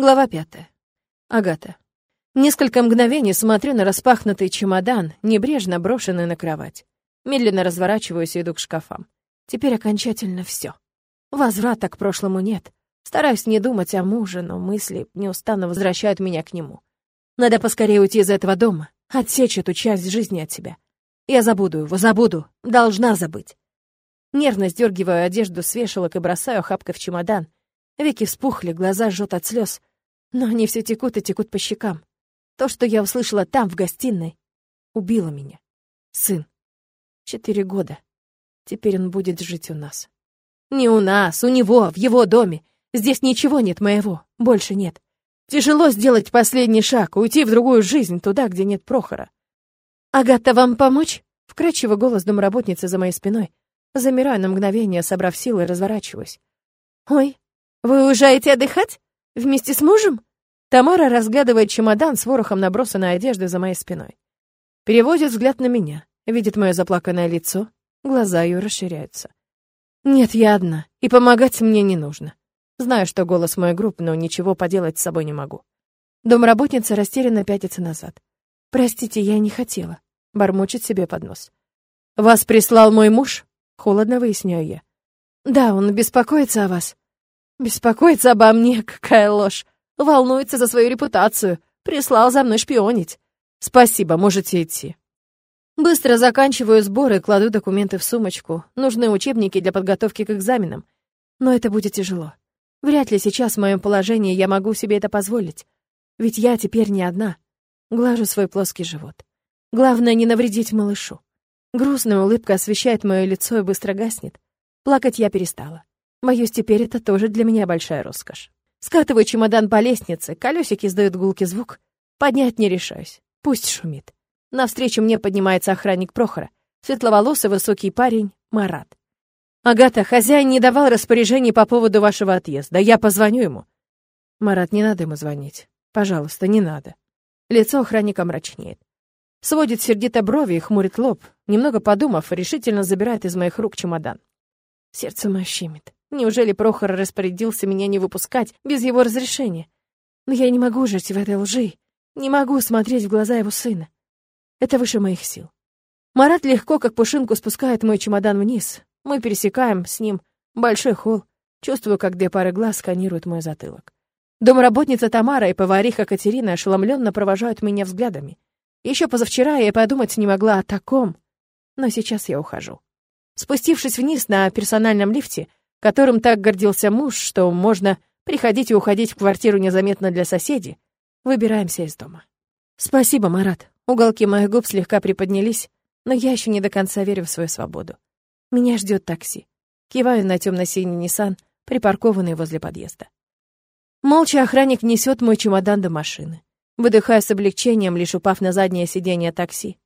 Глава пятая. Агата. Несколько мгновений смотрю на распахнутый чемодан, небрежно брошенный на кровать. Медленно разворачиваюсь и иду к шкафам. Теперь окончательно все. Возврата к прошлому нет. Стараюсь не думать о муже, но мысли неустанно возвращают меня к нему. Надо поскорее уйти из этого дома, отсечь эту часть жизни от себя. Я забуду его, забуду, должна забыть. Нервно сдергиваю одежду с вешалок и бросаю охапкой в чемодан. Веки вспухли, глаза жжет от слез, но они все текут и текут по щекам. То, что я услышала там, в гостиной, убило меня. Сын. Четыре года. Теперь он будет жить у нас. Не у нас, у него, в его доме. Здесь ничего нет моего, больше нет. Тяжело сделать последний шаг, уйти в другую жизнь, туда, где нет Прохора. «Агата, вам помочь?» Вкрадчивый голос домработницы за моей спиной. Замираю на мгновение, собрав силы, разворачиваюсь. «Ой, вы уезжаете отдыхать? Вместе с мужем?» Тамара разглядывает чемодан с ворохом набросанной одежды за моей спиной. Переводит взгляд на меня, видит мое заплаканное лицо, глаза ее расширяются. «Нет, я одна, и помогать мне не нужно. Знаю, что голос мой груб, но ничего поделать с собой не могу». Домработница растерянно пятится назад. «Простите, я не хотела», — бормочет себе под нос. «Вас прислал мой муж?» — холодно выясняю я. «Да, он беспокоится о вас». «Беспокоится обо мне? Какая ложь! Волнуется за свою репутацию. Прислал за мной шпионить. Спасибо, можете идти». Быстро заканчиваю сборы, кладу документы в сумочку. Нужны учебники для подготовки к экзаменам. Но это будет тяжело. Вряд ли сейчас в моем положении я могу себе это позволить. Ведь я теперь не одна. Глажу свой плоский живот. Главное, не навредить малышу. Грустная улыбка освещает мое лицо и быстро гаснет. Плакать я перестала. Боюсь, теперь это тоже для меня большая роскошь. Скатываю чемодан по лестнице, колесики издают гулкий звук. Поднять не решаюсь. Пусть шумит. Навстречу мне поднимается охранник Прохора. Светловолосый высокий парень Марат. «Агата, хозяин не давал распоряжений по поводу вашего отъезда. Я позвоню ему». «Марат, не надо ему звонить. Пожалуйста, не надо». Лицо охранника мрачнеет. Сводит сердито брови и хмурит лоб. Немного подумав, решительно забирает из моих рук чемодан. Сердце мое щемит. Неужели Прохор распорядился меня не выпускать без его разрешения? Но я не могу жить в этой лжи. Не могу смотреть в глаза его сына. Это выше моих сил. Марат легко, как пушинку, спускает мой чемодан вниз. Мы пересекаем с ним большой холл. Чувствую, как две пары глаз сканируют мой затылок. Домработница Тамара и повариха Катерина ошеломленно провожают меня взглядами. Еще позавчера я подумать не могла о таком, но сейчас я ухожу. Спустившись вниз на персональном лифте, которым так гордился муж, что можно приходить и уходить в квартиру незаметно для соседей, выбираемся из дома. Спасибо, Марат. Уголки моих губ слегка приподнялись, но я еще не до конца верю в свою свободу. Меня ждет такси. Киваю на темно-синий Ниссан, припаркованный возле подъезда. Молча охранник несет мой чемодан до машины. Выдыхаю с облегчением, лишь упав на заднее сиденье такси.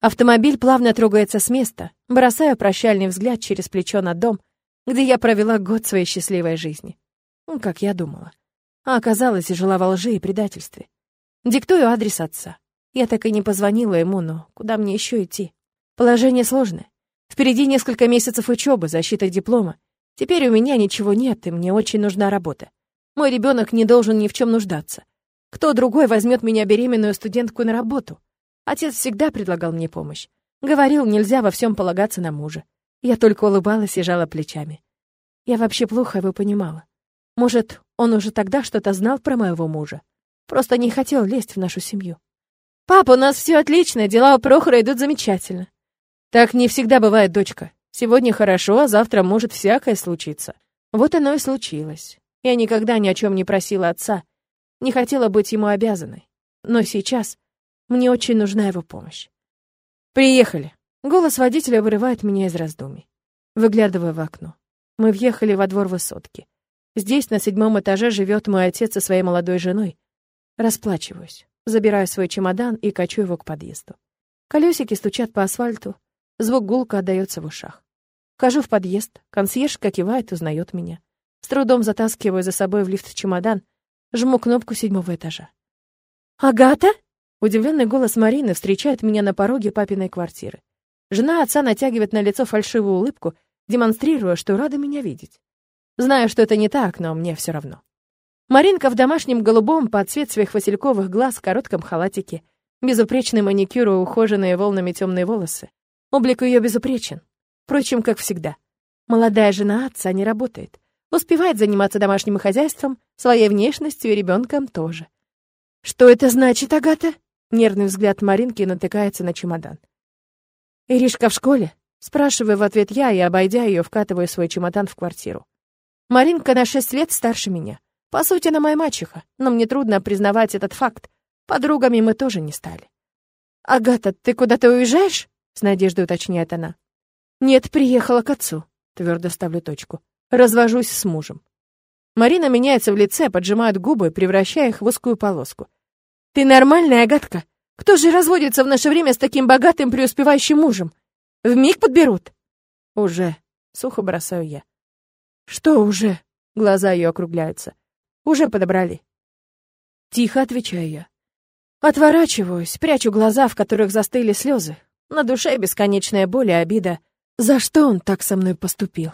Автомобиль плавно трогается с места, бросая прощальный взгляд через плечо на дом, где я провела год своей счастливой жизни. Ну, как я думала. А оказалось, жила во лжи и предательстве. Диктую адрес отца. Я так и не позвонила ему, но куда мне еще идти? Положение сложное. Впереди несколько месяцев учебы, защита диплома. Теперь у меня ничего нет, и мне очень нужна работа. Мой ребенок не должен ни в чем нуждаться. Кто другой возьмет меня беременную студентку на работу? Отец всегда предлагал мне помощь. Говорил, нельзя во всем полагаться на мужа. Я только улыбалась и жала плечами. Я вообще плохо его понимала. Может, он уже тогда что-то знал про моего мужа. Просто не хотел лезть в нашу семью. «Папа, у нас все отлично, дела у Прохора идут замечательно». «Так не всегда бывает, дочка. Сегодня хорошо, а завтра может всякое случиться». Вот оно и случилось. Я никогда ни о чем не просила отца, не хотела быть ему обязанной. Но сейчас мне очень нужна его помощь. «Приехали». Голос водителя вырывает меня из раздумий. Выглядывая в окно. Мы въехали во двор высотки. Здесь, на седьмом этаже, живет мой отец со своей молодой женой. Расплачиваюсь. Забираю свой чемодан и качу его к подъезду. Колесики стучат по асфальту, звук гулка отдаётся в ушах. Вхожу в подъезд, консьержка кивает, узнает меня. С трудом затаскиваю за собой в лифт чемодан, жму кнопку седьмого этажа. «Агата?» Удивленный голос Марины встречает меня на пороге папиной квартиры. Жена отца натягивает на лицо фальшивую улыбку, демонстрируя, что рада меня видеть. Знаю, что это не так, но мне все равно. Маринка в домашнем голубом под цвет своих васильковых глаз в коротком халатике, безупречный маникюр и ухоженные волнами темные волосы. Облик ее безупречен. Впрочем, как всегда. Молодая жена отца не работает. Успевает заниматься домашним хозяйством, своей внешностью и ребенком тоже. «Что это значит, Агата?» Нервный взгляд Маринки натыкается на чемодан. «Иришка в школе?» Спрашиваю в ответ я и, обойдя ее, вкатываю свой чемодан в квартиру. Маринка на шесть лет старше меня. По сути, она моя мачеха, но мне трудно признавать этот факт. Подругами мы тоже не стали. «Агата, ты куда-то уезжаешь?» — с надеждой уточняет она. «Нет, приехала к отцу», — твердо ставлю точку. «Развожусь с мужем». Марина меняется в лице, поджимает губы, превращая их в узкую полоску. «Ты нормальная, Агатка? Кто же разводится в наше время с таким богатым преуспевающим мужем? В миг подберут?» «Уже», — сухо бросаю я. «Что уже?» — глаза ее округляются. «Уже подобрали». Тихо отвечаю я. Отворачиваюсь, прячу глаза, в которых застыли слезы. На душе бесконечная боль и обида. За что он так со мной поступил?